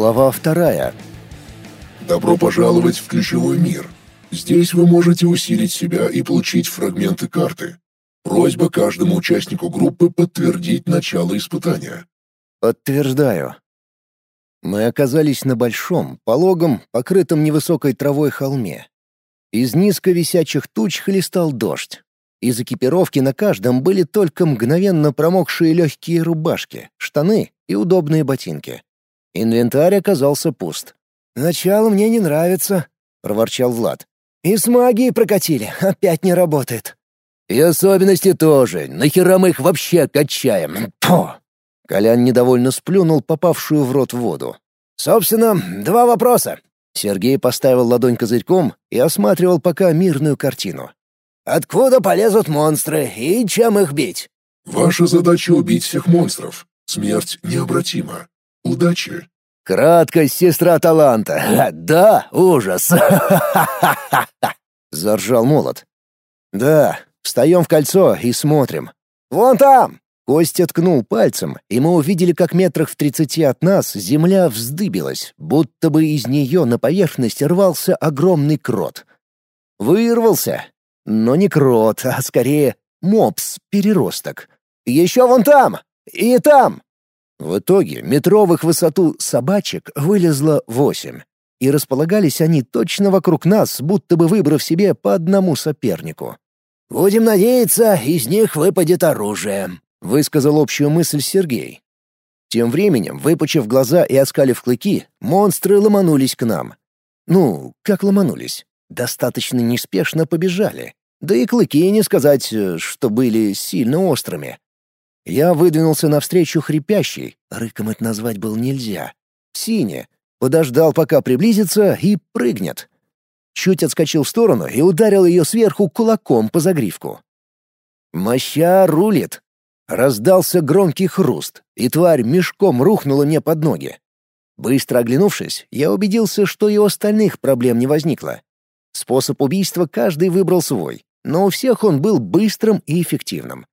Глава вторая. Добро пожаловать в ключевой мир. Здесь вы можете усилить себя и получить фрагменты карты. Просьба каждому участнику группы подтвердить начало испытания. Подтверждаю. Мы оказались на большом, пологом, покрытом невысокой травой холме. Из низко висячих туч хлестал дождь. Из экипировки на каждом были только мгновенно промокшие легкие рубашки, штаны и удобные ботинки. Инвентарь оказался пуст. «Начало мне не нравится», — проворчал Влад. «И с магией прокатили, опять не работает». «И особенности тоже. Нахера мы их вообще качаем? Фу!» Колян недовольно сплюнул попавшую в рот воду. «Собственно, два вопроса». Сергей поставил ладонь козырьком и осматривал пока мирную картину. «Откуда полезут монстры и чем их бить?» Ваша задача убить всех монстров. Смерть необратима. Удачи. Краткость сестра таланта. Да, ужас. Заржал молот. Да, встаем в кольцо и смотрим. Вон там! Костя ткнул пальцем, и мы увидели, как метрах в тридцати от нас земля вздыбилась, будто бы из нее на поверхность рвался огромный крот. Вырвался. Но не крот, а скорее мопс-переросток. Еще вон там! И там! В итоге метровых высоту собачек вылезло восемь. И располагались они точно вокруг нас, будто бы выбрав себе по одному сопернику. «Будем надеяться, из них выпадет оружие», — высказал общую мысль Сергей. Тем временем, выпучив глаза и оскалив клыки, монстры ломанулись к нам. Ну, как ломанулись? Достаточно неспешно побежали. Да и клыки не сказать, э, что были сильно острыми. Я выдвинулся навстречу хрипящий, рыком это назвать было нельзя, сине, подождал, пока приблизится, и прыгнет. Чуть отскочил в сторону и ударил ее сверху кулаком по загривку. Моща рулит. Раздался громкий хруст, и тварь мешком рухнула мне под ноги. Быстро оглянувшись, я убедился, что и у остальных проблем не возникло. Способ убийства каждый выбрал свой, но у всех он был быстрым и эффективным.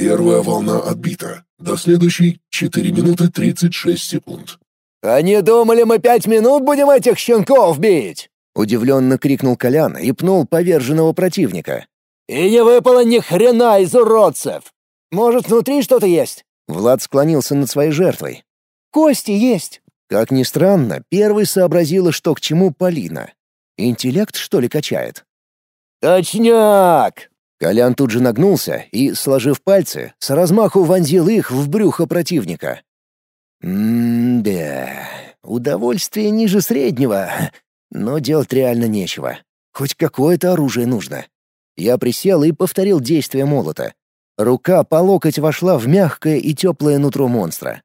Первая волна отбита. До следующей — 4 минуты 36 секунд. «А не думали мы пять минут будем этих щенков бить?» — удивленно крикнул Колян и пнул поверженного противника. «И не выпало ни хрена из уродцев! Может, внутри что-то есть?» Влад склонился над своей жертвой. «Кости есть!» Как ни странно, первый сообразила, что к чему Полина. Интеллект, что ли, качает? «Точняк!» Колян тут же нагнулся и, сложив пальцы, с размаху вонзил их в брюхо противника. М-да, удовольствие ниже среднего, но делать реально нечего. Хоть какое-то оружие нужно. Я присел и повторил действие молота. Рука по локоть вошла в мягкое и теплое нутро монстра.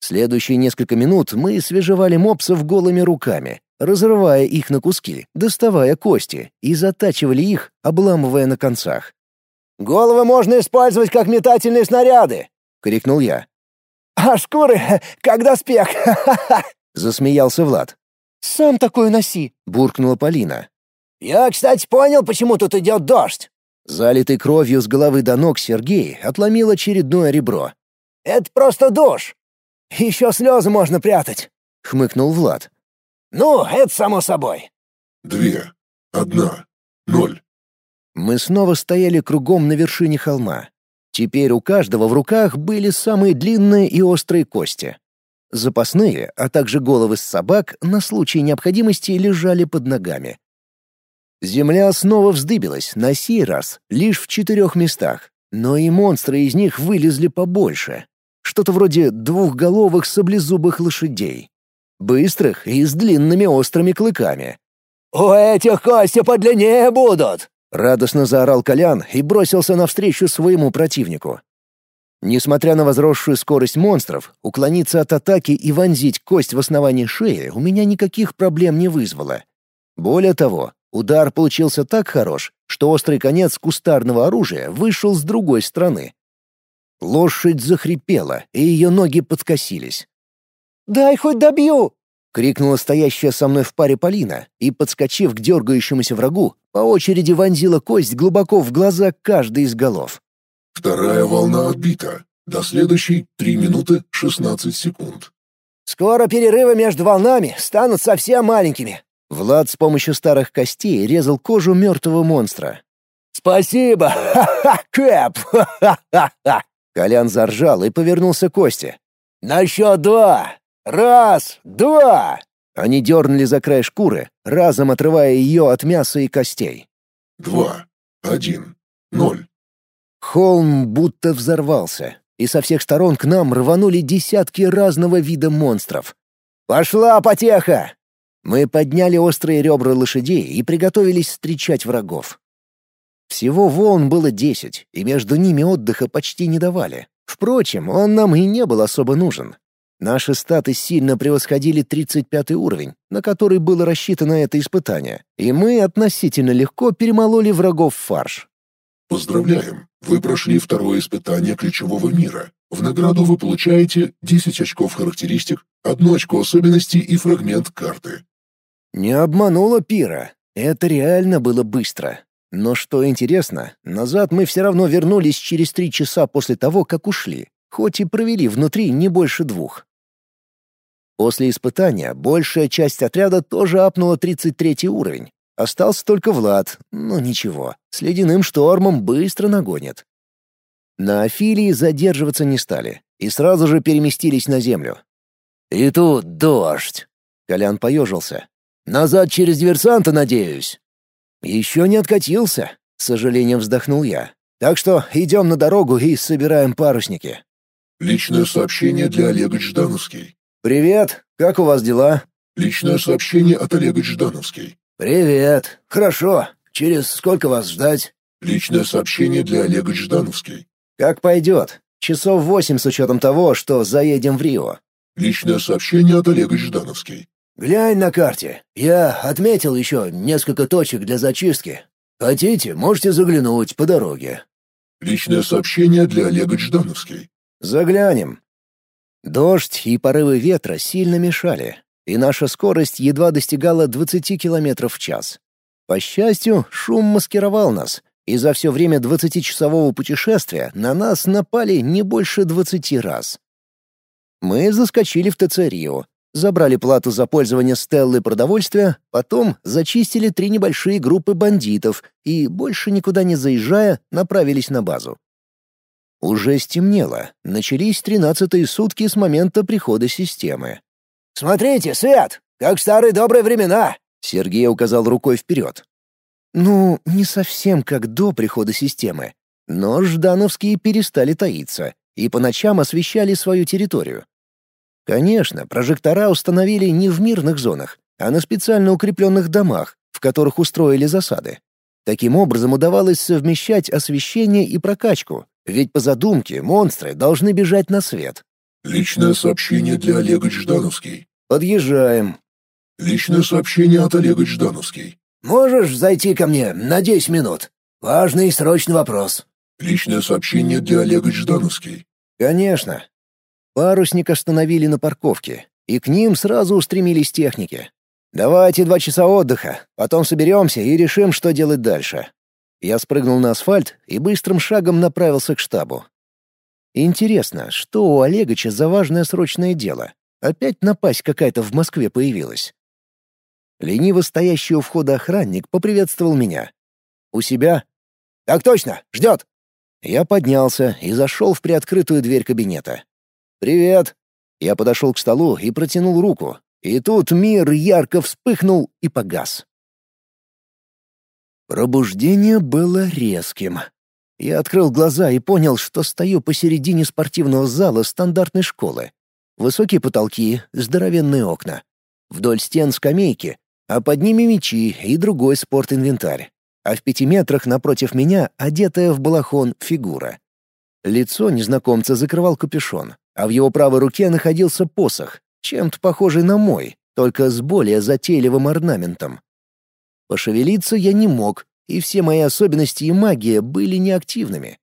Следующие несколько минут мы свежевали мопсов голыми руками, разрывая их на куски, доставая кости и затачивали их, обламывая на концах. «Головы можно использовать как метательные снаряды!» — крикнул я. «А шкуры, как доспех!» — засмеялся Влад. «Сам такой носи!» — буркнула Полина. «Я, кстати, понял, почему тут идет дождь!» Залитый кровью с головы до ног Сергей отломил очередное ребро. «Это просто душ! Еще слезы можно прятать!» — хмыкнул Влад. «Ну, это само собой!» Две. Одна. Ноль. Мы снова стояли кругом на вершине холма. Теперь у каждого в руках были самые длинные и острые кости. Запасные, а также головы с собак на случай необходимости лежали под ногами. Земля снова вздыбилась, на сей раз лишь в четырех местах, но и монстры из них вылезли побольше. Что-то вроде двухголовых саблезубых лошадей. Быстрых и с длинными острыми клыками. «У этих кости подлиннее будут!» — радостно заорал Колян и бросился навстречу своему противнику. Несмотря на возросшую скорость монстров, уклониться от атаки и вонзить кость в основании шеи у меня никаких проблем не вызвало. Более того, Удар получился так хорош, что острый конец кустарного оружия вышел с другой стороны. Лошадь захрипела, и ее ноги подкосились. «Дай хоть добью!» — крикнула стоящая со мной в паре Полина и, подскочив к дергающемуся врагу, по очереди вонзила кость глубоко в глаза каждой из голов. Вторая волна отбита. До следующей — три минуты шестнадцать секунд. Скоро перерывы между волнами станут совсем маленькими». Влад с помощью старых костей резал кожу мертвого монстра. «Спасибо! Ха-ха, Кэп! Ха-ха-ха!» Колян заржал и повернулся к Косте. «На счет два! Раз, два!» Они дернули за край шкуры, разом отрывая ее от мяса и костей. Два, один, ноль. Холм будто взорвался, и со всех сторон к нам рванули десятки разного вида монстров. «Пошла потеха!» Мы подняли острые ребра лошадей и приготовились встречать врагов. Всего волн было десять, и между ними отдыха почти не давали. Впрочем, он нам и не был особо нужен. Наши статы сильно превосходили 35 уровень, на который было рассчитано это испытание, и мы относительно легко перемололи врагов в фарш. Поздравляем! Вы прошли второе испытание ключевого мира. В награду вы получаете 10 очков характеристик, 1 очко особенностей и фрагмент карты. Не обманула Пира. Это реально было быстро. Но что интересно, назад мы все равно вернулись через три часа после того, как ушли, хоть и провели внутри не больше двух. После испытания большая часть отряда тоже апнула 33 уровень. Остался только Влад, но ничего, с ледяным штормом быстро нагонит. На Афилии задерживаться не стали и сразу же переместились на землю. «И тут дождь!» — Колян поежился. «Назад через диверсанта, надеюсь?» «Еще не откатился», — с сожалением вздохнул я. «Так что идем на дорогу и собираем парусники». Личное сообщение для Олега Ждановский. «Привет, как у вас дела?» Личное сообщение от Олега Ждановский. «Привет, хорошо. Через сколько вас ждать?» Личное сообщение для Олега Ждановский. «Как пойдет. Часов восемь с учетом того, что заедем в Рио». Личное сообщение от Олега Ждановский. «Глянь на карте. Я отметил еще несколько точек для зачистки. Хотите, можете заглянуть по дороге». Личное сообщение для Олега Ждановский. «Заглянем». Дождь и порывы ветра сильно мешали, и наша скорость едва достигала 20 км в час. По счастью, шум маскировал нас, и за все время 20-часового путешествия на нас напали не больше 20 раз. Мы заскочили в ТЦ «Рио», забрали плату за пользование Стеллы продовольствия, потом зачистили три небольшие группы бандитов и, больше никуда не заезжая, направились на базу. Уже стемнело, начались тринадцатые сутки с момента прихода системы. «Смотрите, Свет, как в старые добрые времена!» Сергей указал рукой вперед. Ну, не совсем как до прихода системы, но ждановские перестали таиться и по ночам освещали свою территорию. Конечно, прожектора установили не в мирных зонах, а на специально укрепленных домах, в которых устроили засады. Таким образом удавалось совмещать освещение и прокачку, ведь по задумке монстры должны бежать на свет. Личное сообщение для Олега Ждановский. Подъезжаем. Личное сообщение от Олега Ждановский. «Можешь зайти ко мне на десять минут? Важный и срочный вопрос». Личное сообщение для Олега Ждановский. Конечно. Парусник остановили на парковке, и к ним сразу устремились техники. «Давайте два часа отдыха, потом соберемся и решим, что делать дальше». Я спрыгнул на асфальт и быстрым шагом направился к штабу. Интересно, что у Олегыча за важное срочное дело? Опять напасть какая-то в Москве появилась. Лениво стоящий у входа охранник поприветствовал меня. «У себя?» «Так точно, ждет!» Я поднялся и зашел в приоткрытую дверь кабинета. «Привет!» Я подошел к столу и протянул руку. И тут мир ярко вспыхнул и погас. Пробуждение было резким. Я открыл глаза и понял, что стою посередине спортивного зала стандартной школы. Высокие потолки, здоровенные окна. Вдоль стен скамейки, а под ними мечи и другой спортинвентарь. А в пяти метрах напротив меня одетая в балахон фигура. Лицо незнакомца закрывал капюшон, а в его правой руке находился посох, чем-то похожий на мой, только с более затейливым орнаментом. Пошевелиться я не мог, и все мои особенности и магия были неактивными.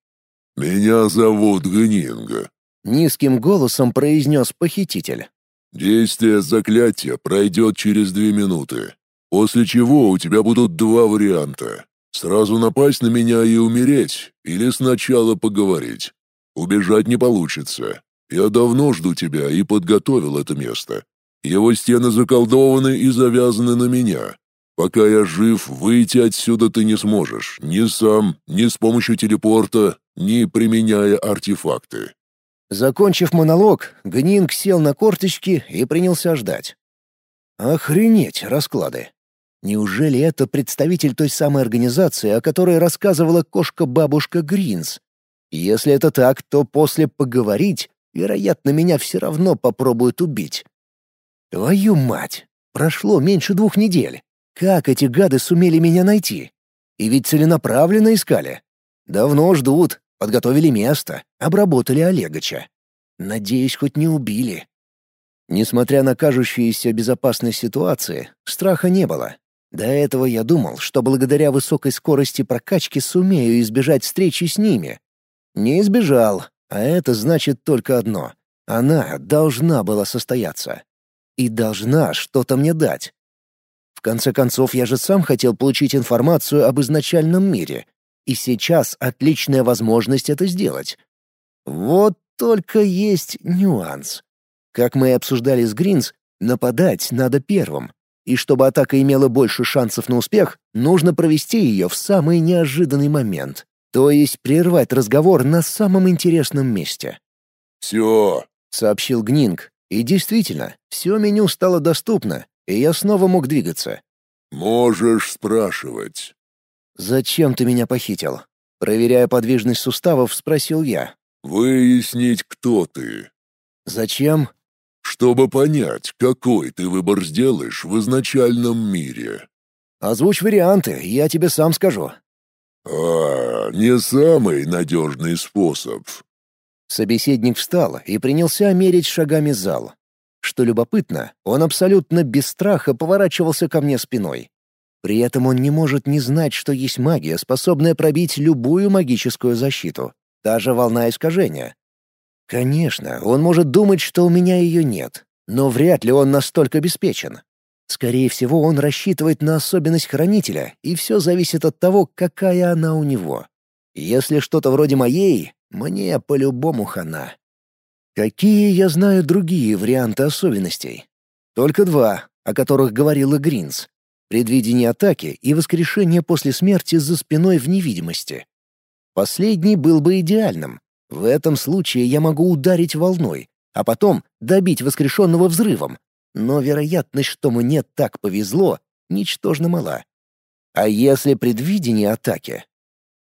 «Меня зовут Гнинга», — низким голосом произнес похититель. «Действие заклятия пройдет через две минуты, после чего у тебя будут два варианта. Сразу напасть на меня и умереть, или сначала поговорить. Убежать не получится. Я давно жду тебя и подготовил это место. Его стены заколдованы и завязаны на меня. Пока я жив, выйти отсюда ты не сможешь. Ни сам, ни с помощью телепорта, ни применяя артефакты». Закончив монолог, Гнинг сел на корточки и принялся ждать. Охренеть расклады. Неужели это представитель той самой организации, о которой рассказывала кошка-бабушка Гринс? Если это так, то после поговорить, вероятно, меня все равно попробуют убить. Твою мать! Прошло меньше двух недель. Как эти гады сумели меня найти? И ведь целенаправленно искали. Давно ждут, подготовили место, обработали Олегача. Надеюсь, хоть не убили. Несмотря на кажущиеся безопасной ситуации, страха не было. До этого я думал, что благодаря высокой скорости прокачки сумею избежать встречи с ними. Не избежал, а это значит только одно. Она должна была состояться. И должна что-то мне дать. Конце концов, я же сам хотел получить информацию об изначальном мире. И сейчас отличная возможность это сделать. Вот только есть нюанс. Как мы и обсуждали с Гринс, нападать надо первым. И чтобы атака имела больше шансов на успех, нужно провести ее в самый неожиданный момент. То есть прервать разговор на самом интересном месте. «Все», — сообщил Гнинг. И действительно, все меню стало доступно, и я снова мог двигаться. «Можешь спрашивать». «Зачем ты меня похитил?» Проверяя подвижность суставов, спросил я. «Выяснить, кто ты». «Зачем?» чтобы понять, какой ты выбор сделаешь в изначальном мире. Озвучь варианты, я тебе сам скажу. А, не самый надежный способ. Собеседник встал и принялся мерить шагами зал. Что любопытно, он абсолютно без страха поворачивался ко мне спиной. При этом он не может не знать, что есть магия, способная пробить любую магическую защиту, даже волна искажения. Конечно, он может думать, что у меня ее нет, но вряд ли он настолько обеспечен. Скорее всего, он рассчитывает на особенность хранителя, и все зависит от того, какая она у него. Если что-то вроде моей, мне по-любому хана. Какие я знаю другие варианты особенностей? Только два, о которых говорила Гринс. Предвидение атаки и воскрешение после смерти за спиной в невидимости. Последний был бы идеальным, в этом случае я могу ударить волной, а потом добить воскрешенного взрывом. Но вероятность, что мне так повезло, ничтожно мала. А если предвидение атаки?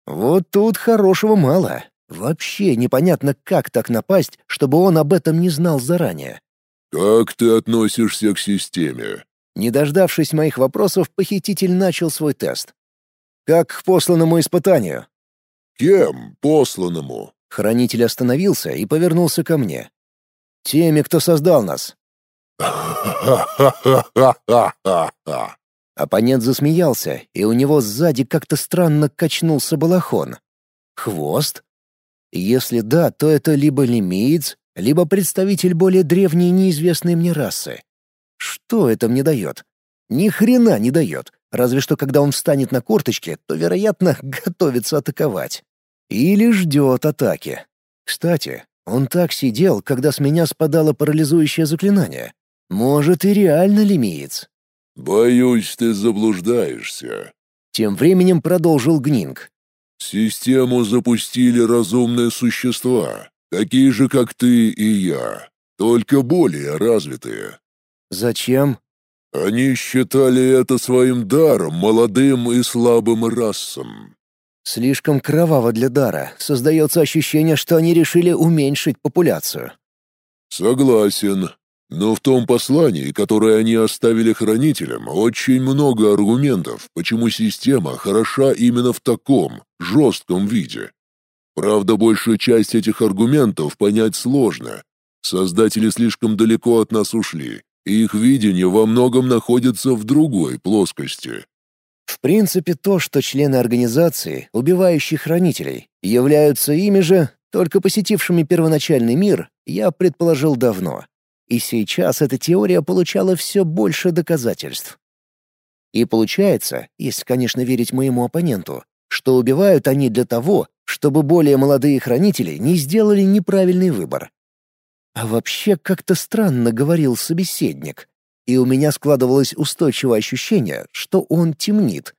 Вот тут хорошего мало. Вообще непонятно, как так напасть, чтобы он об этом не знал заранее. «Как ты относишься к системе?» Не дождавшись моих вопросов, похититель начал свой тест. «Как к посланному испытанию?» «Кем посланному?» Хранитель остановился и повернулся ко мне. «Теми, кто создал нас». Оппонент засмеялся, и у него сзади как-то странно качнулся балахон. Хвост? Если да, то это либо лимиец, либо представитель более древней неизвестной мне расы. Что это мне дает? Ни хрена не дает, разве что когда он встанет на корточки, то, вероятно, готовится атаковать. Или ждет атаки. Кстати, он так сидел, когда с меня спадало парализующее заклинание. Может, и реально лимиец. «Боюсь, ты заблуждаешься», — тем временем продолжил Гнинг. «Систему запустили разумные существа, такие же, как ты и я, только более развитые». «Зачем?» «Они считали это своим даром молодым и слабым расам. Слишком кроваво для дара. Создается ощущение, что они решили уменьшить популяцию. Согласен. Но в том послании, которое они оставили хранителям, очень много аргументов, почему система хороша именно в таком, жестком виде. Правда, большую часть этих аргументов понять сложно. Создатели слишком далеко от нас ушли, и их видение во многом находится в другой плоскости. В принципе, то, что члены организации, убивающие хранителей, являются ими же, только посетившими первоначальный мир, я предположил давно. И сейчас эта теория получала все больше доказательств. И получается, если, конечно, верить моему оппоненту, что убивают они для того, чтобы более молодые хранители не сделали неправильный выбор. А вообще как-то странно говорил собеседник, и у меня складывалось устойчивое ощущение, что он темнит,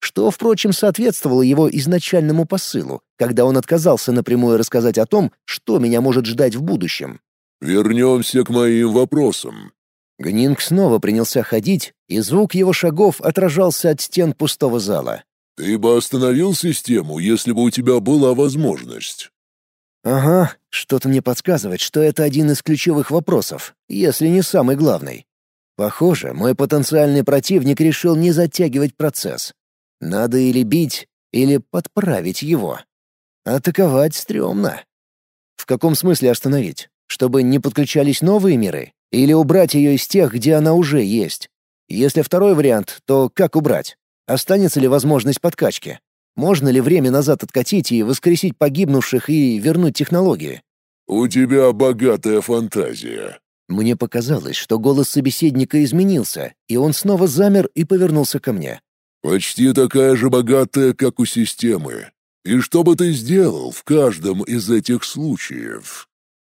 что, впрочем, соответствовало его изначальному посылу, когда он отказался напрямую рассказать о том, что меня может ждать в будущем. «Вернемся к моим вопросам». Гнинг снова принялся ходить, и звук его шагов отражался от стен пустого зала. «Ты бы остановил систему, если бы у тебя была возможность». «Ага, что-то мне подсказывает, что это один из ключевых вопросов, если не самый главный. Похоже, мой потенциальный противник решил не затягивать процесс. Надо или бить, или подправить его. Атаковать стрёмно. В каком смысле остановить? Чтобы не подключались новые миры? Или убрать ее из тех, где она уже есть? Если второй вариант, то как убрать? Останется ли возможность подкачки? Можно ли время назад откатить и воскресить погибнувших и вернуть технологии? «У тебя богатая фантазия». Мне показалось, что голос собеседника изменился, и он снова замер и повернулся ко мне. Почти такая же богатая, как у системы. И что бы ты сделал в каждом из этих случаев?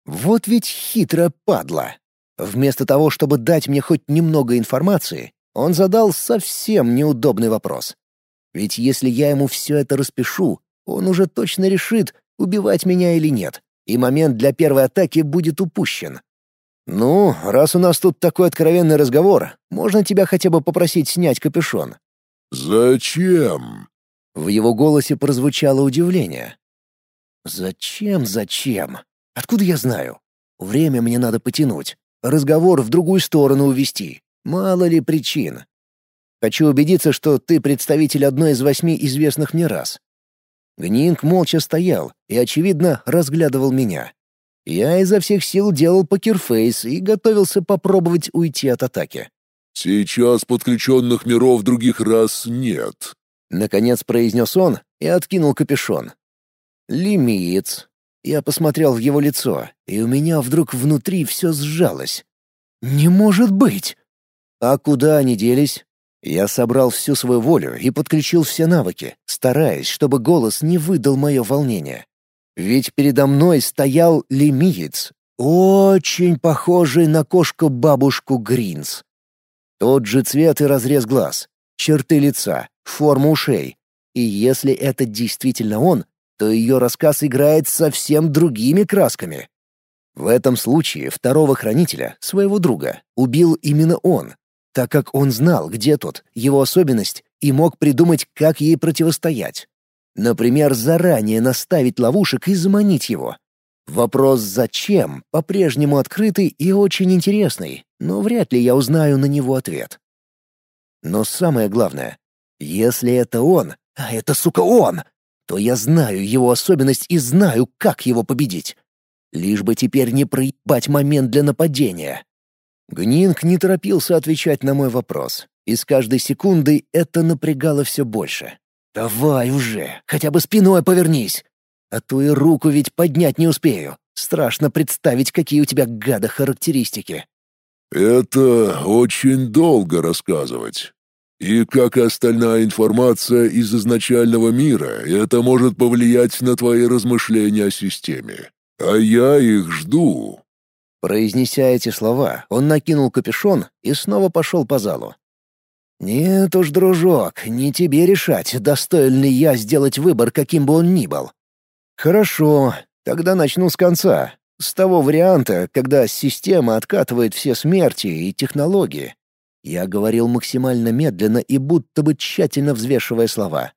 Вот ведь хитрая падла. Вместо того, чтобы дать мне хоть немного информации, он задал совсем неудобный вопрос. Ведь если я ему все это распишу, он уже точно решит, убивать меня или нет, и момент для первой атаки будет упущен. «Ну, раз у нас тут такой откровенный разговор, можно тебя хотя бы попросить снять капюшон?» «Зачем?» В его голосе прозвучало удивление. «Зачем, зачем? Откуда я знаю? Время мне надо потянуть, разговор в другую сторону увести. Мало ли причин. Хочу убедиться, что ты представитель одной из восьми известных мне рас». Гнинг молча стоял и, очевидно, разглядывал меня. Я изо всех сил делал покерфейс и готовился попробовать уйти от атаки. «Сейчас подключенных миров других рас нет», — наконец произнес он и откинул капюшон. «Лимиец». Я посмотрел в его лицо, и у меня вдруг внутри все сжалось. «Не может быть!» «А куда они делись?» Я собрал всю свою волю и подключил все навыки, стараясь, чтобы голос не выдал мое волнение. Ведь передо мной стоял лемиец, очень похожий на кошку-бабушку Гринс. Тот же цвет и разрез глаз, черты лица, форма ушей. И если это действительно он, то ее рассказ играет совсем другими красками. В этом случае второго хранителя, своего друга, убил именно он, так как он знал, где тот, его особенность, и мог придумать, как ей противостоять. Например, заранее наставить ловушек и заманить его. Вопрос «зачем?» по-прежнему открытый и очень интересный, но вряд ли я узнаю на него ответ. Но самое главное, если это он, а это, сука, он, то я знаю его особенность и знаю, как его победить. Лишь бы теперь не проебать момент для нападения. Гнинг не торопился отвечать на мой вопрос, и с каждой секундой это напрягало все больше. «Давай уже, хотя бы спиной повернись!» А то и руку ведь поднять не успею. Страшно представить, какие у тебя гада характеристики. Это очень долго рассказывать. И как и остальная информация из изначального мира, это может повлиять на твои размышления о системе. А я их жду. Произнеся эти слова, он накинул капюшон и снова пошел по залу. «Нет уж, дружок, не тебе решать, достоин ли я сделать выбор, каким бы он ни был. Хорошо, тогда начну с конца. С того варианта, когда система откатывает все смерти и технологии. Я говорил максимально медленно и будто бы тщательно взвешивая слова.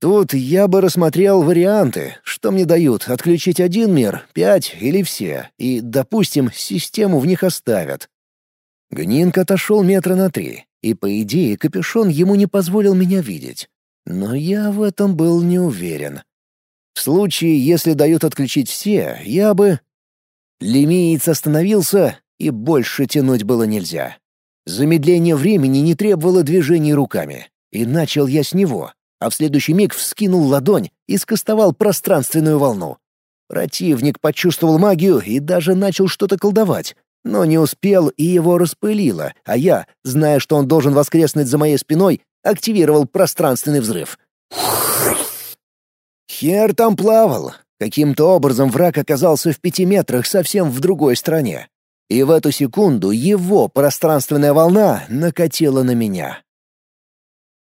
Тут я бы рассмотрел варианты, что мне дают отключить один мир, пять или все, и, допустим, систему в них оставят. Гнинк отошел метра на три, и, по идее, капюшон ему не позволил меня видеть. Но я в этом был не уверен. В случае, если дают отключить все, я бы... Лемиец остановился, и больше тянуть было нельзя. Замедление времени не требовало движений руками. И начал я с него, а в следующий миг вскинул ладонь и скостовал пространственную волну. Противник почувствовал магию и даже начал что-то колдовать, но не успел и его распылило, а я, зная, что он должен воскреснуть за моей спиной, активировал пространственный взрыв. Хер там плавал. Каким-то образом враг оказался в пяти метрах совсем в другой стране. И в эту секунду его пространственная волна накатила на меня.